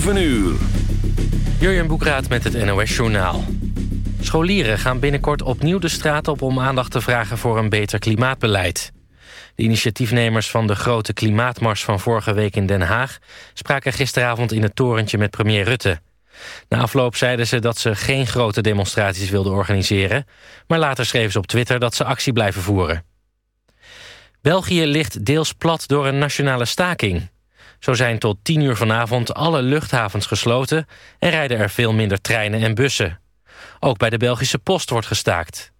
7 uur. Jurjen Boekraat met het NOS Journaal. Scholieren gaan binnenkort opnieuw de straat op om aandacht te vragen voor een beter klimaatbeleid. De initiatiefnemers van de grote klimaatmars van vorige week in Den Haag... spraken gisteravond in het torentje met premier Rutte. Na afloop zeiden ze dat ze geen grote demonstraties wilden organiseren... maar later schreven ze op Twitter dat ze actie blijven voeren. België ligt deels plat door een nationale staking. Zo zijn tot 10 uur vanavond alle luchthavens gesloten... en rijden er veel minder treinen en bussen. Ook bij de Belgische post wordt gestaakt.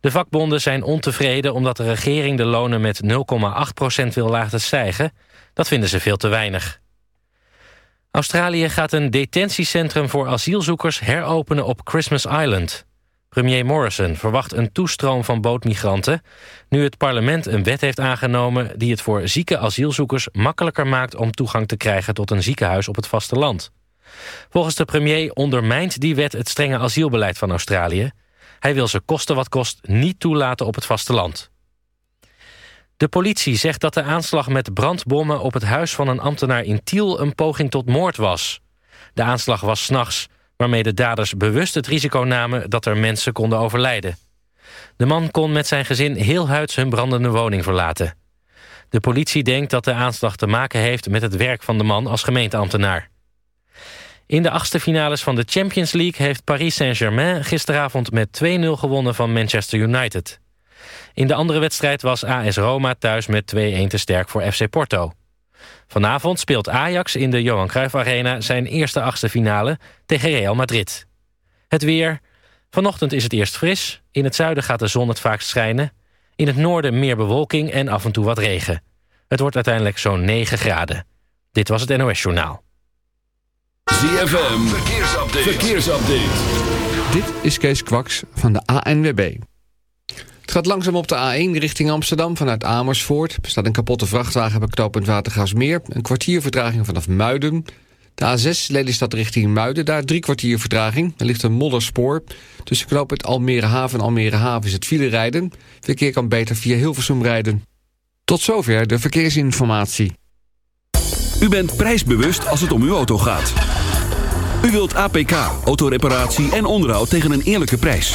De vakbonden zijn ontevreden omdat de regering de lonen met 0,8% wil laten stijgen. Dat vinden ze veel te weinig. Australië gaat een detentiecentrum voor asielzoekers heropenen op Christmas Island. Premier Morrison verwacht een toestroom van bootmigranten... nu het parlement een wet heeft aangenomen... die het voor zieke asielzoekers makkelijker maakt... om toegang te krijgen tot een ziekenhuis op het vasteland. Volgens de premier ondermijnt die wet het strenge asielbeleid van Australië. Hij wil ze kosten wat kost niet toelaten op het vasteland. De politie zegt dat de aanslag met brandbommen... op het huis van een ambtenaar in Tiel een poging tot moord was. De aanslag was s'nachts waarmee de daders bewust het risico namen dat er mensen konden overlijden. De man kon met zijn gezin heel huids hun brandende woning verlaten. De politie denkt dat de aanslag te maken heeft met het werk van de man als gemeenteambtenaar. In de achtste finales van de Champions League heeft Paris Saint-Germain gisteravond met 2-0 gewonnen van Manchester United. In de andere wedstrijd was AS Roma thuis met 2-1 te sterk voor FC Porto. Vanavond speelt Ajax in de Johan Cruijff Arena zijn eerste achtste finale tegen Real Madrid. Het weer. Vanochtend is het eerst fris. In het zuiden gaat de zon het vaakst schijnen. In het noorden meer bewolking en af en toe wat regen. Het wordt uiteindelijk zo'n 9 graden. Dit was het NOS Journaal. ZFM, verkeersupdate. verkeersupdate. Dit is Kees Kwaks van de ANWB. Gaat langzaam op de A1 richting Amsterdam vanuit Amersfoort. Er staat een kapotte vrachtwagen bij knooppunt Watergasmeer. Een kwartier vertraging vanaf Muiden. De A6 Lelystad richting Muiden, daar drie kwartier vertraging. Er ligt een modderspoor. Tussen knooppunt Almere Haven en Almere Haven is het file rijden. Verkeer kan beter via Hilversum rijden. Tot zover de verkeersinformatie. U bent prijsbewust als het om uw auto gaat. U wilt APK, autoreparatie en onderhoud tegen een eerlijke prijs.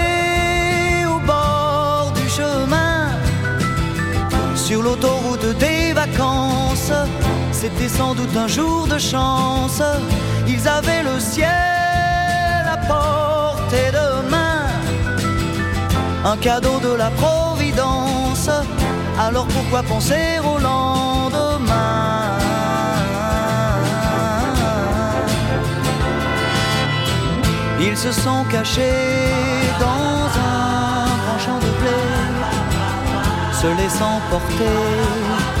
C'était sans doute un jour de chance, ils avaient le ciel à portée de main, un cadeau de la Providence. Alors pourquoi penser au lendemain? Ils se sont cachés dans un grand champ de blé, se laissant porter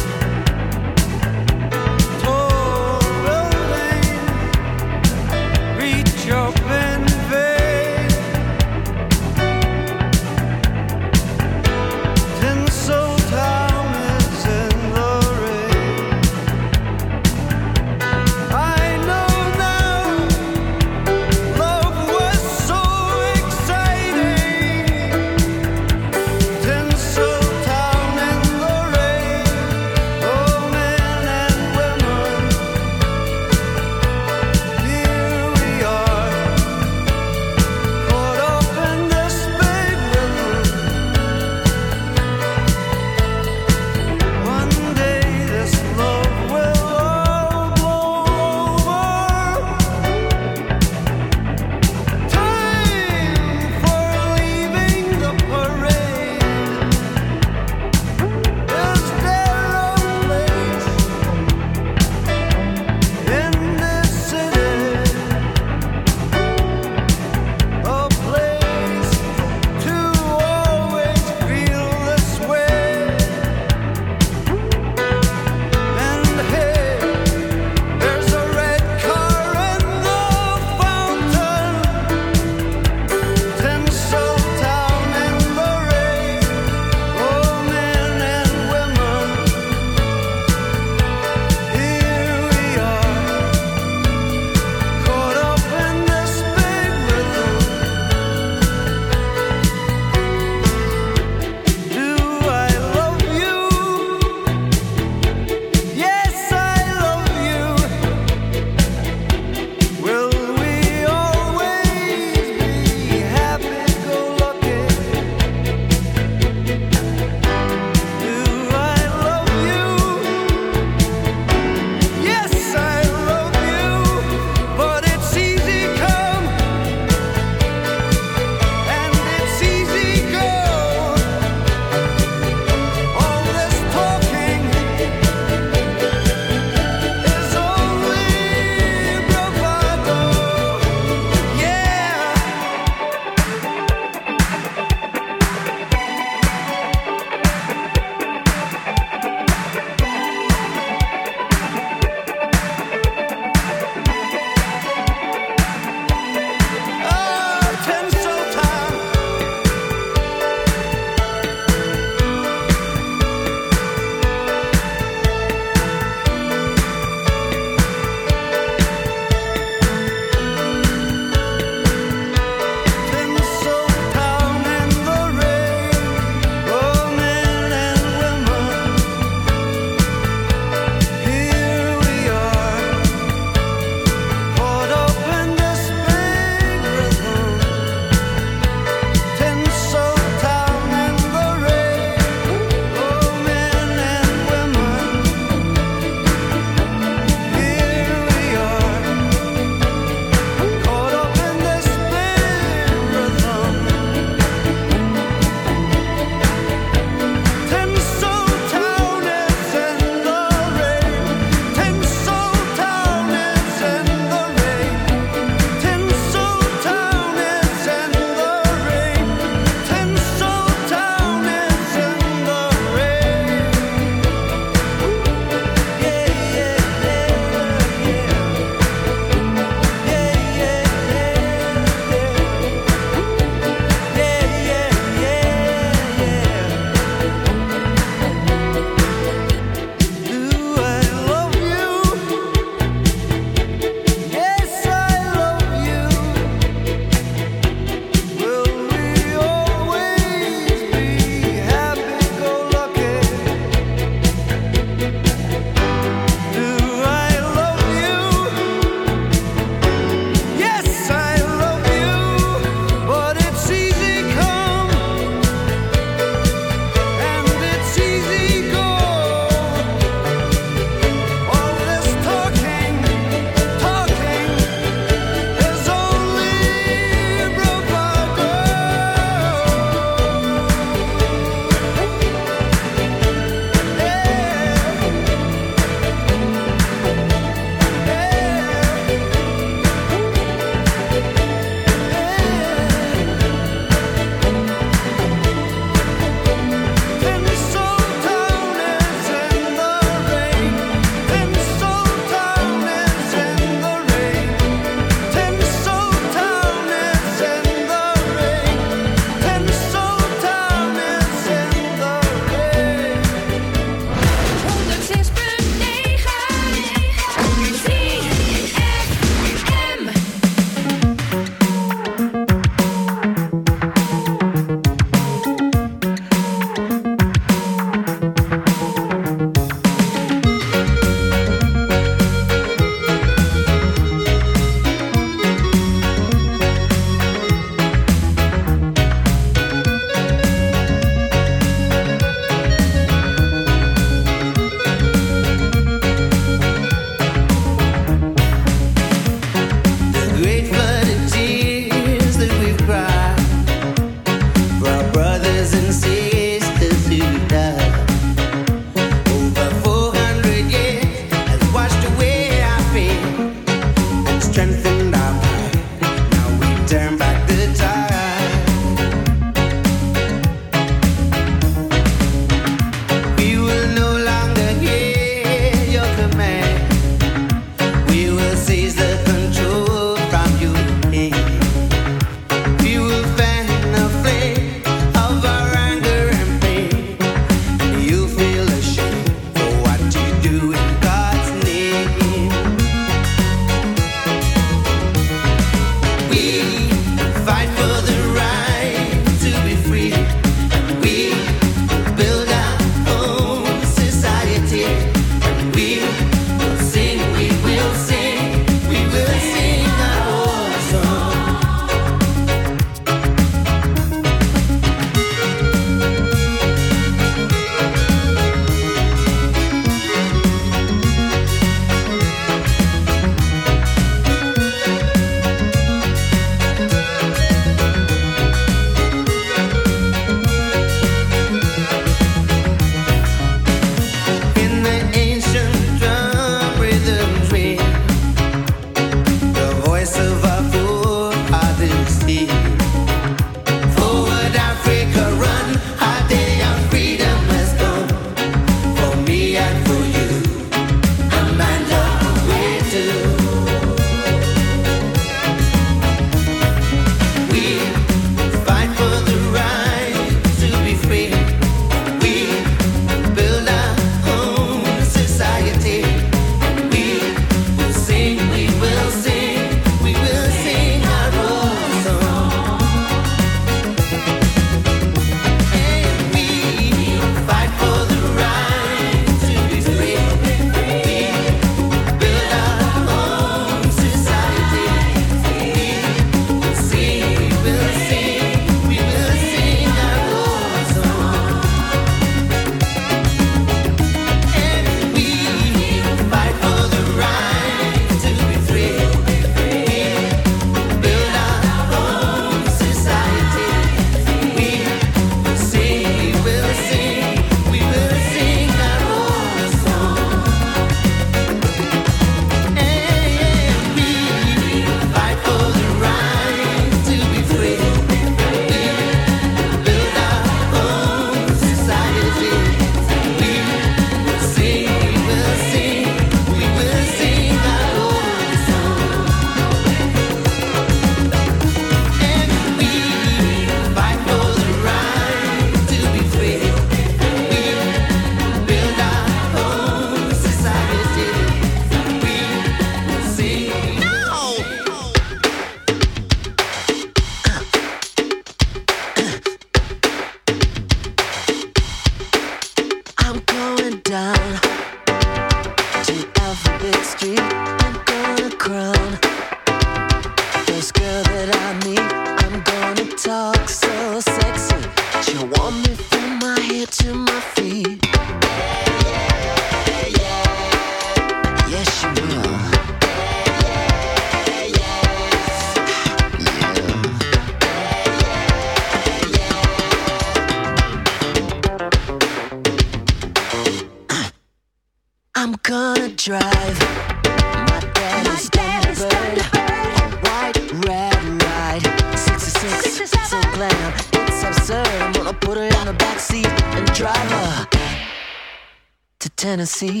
Tennessee.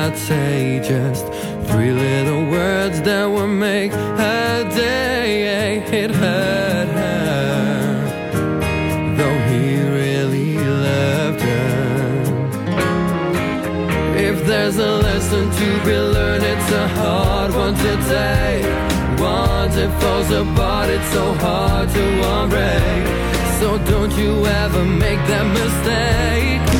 not say just three little words that would make her day. It hurt her though he really loved her. If there's a lesson to be learned, it's a hard one to take. Once it falls apart, it's so hard to unbreak. So don't you ever make that mistake.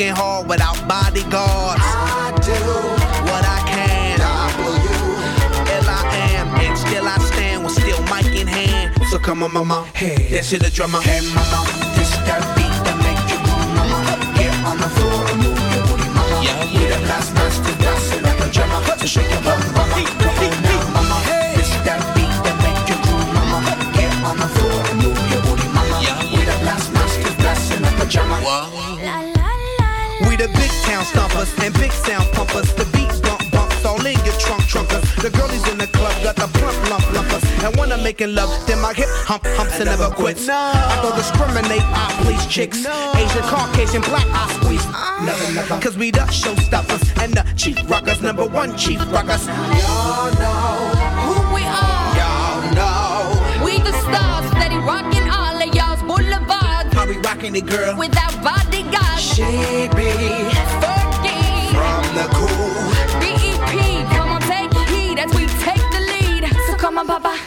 And looking hard without bodyguards. I do what I can. L I am, and still I stand with still mic in hand. So come on, mama, hey, this is the drummer. Hey, mama, this that beat that make you move, mama. Get on the floor and move your booty, mama. Yeah, we the last to dancing like a drummer. So shake your bum, stompers and big sound pumpers. The beat bump bumps all in your trunk trunkers. The girlies in the club got the plump lump lumpers. And when I'm making love, then my hip hump humps and never quits. I don't discriminate, I please chicks. No. Asian, Caucasian, black, I squeeze. Never, never. Cause we the showstoppers and the chief rockers, number one chief rockers. Y'all know Who we are. Y'all know. We the stars, steady rocking all of y'all's boulevards. How we rocking it, girl? Without bodyguards. She be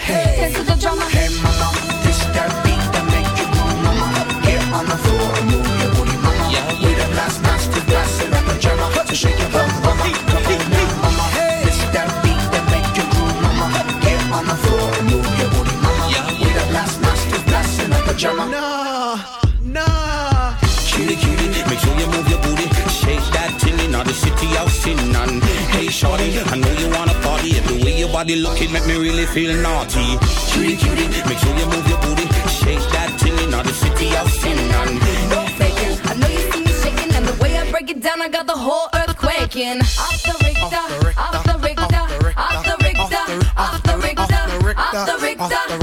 on, dance to the drummer. Hey, mama, this that beat that make you move, mama. Get on the floor and move your booty, mama. Yeah, we the last master dancing like a drummer. So shake your bum, mama. Come on now, mama. This that beat that make you groove, mama. Get on the floor and move your booty, mama. Yeah, we the last master dancing like a drummer. Nah, nah. Cutie, cutie, make sure you move your booty. Shake that tilly, now the city I've none. Hey, shorty, I body looking make me really feel naughty. Cutie, cutie, make sure you move your booty. Shake that tilly, now the city I've seen none. No faking, I know you see me shaking, and the way I break it down, I got the whole earth quaking. Off the Richter, off the Richter, off the Richter, off the Richter, off the Richter, off the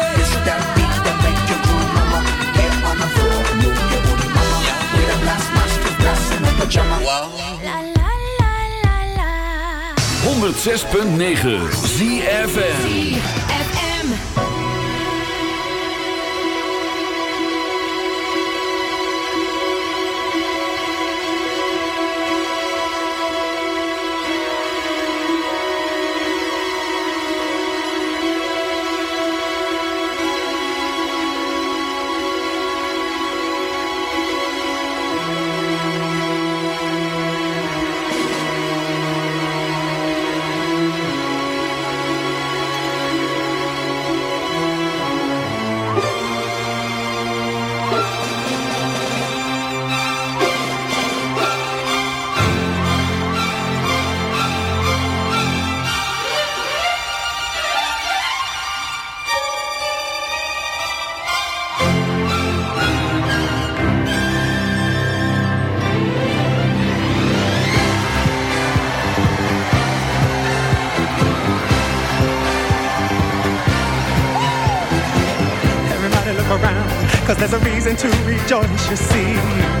Dancing like a drummer. 106.9 ZFM. don't you see?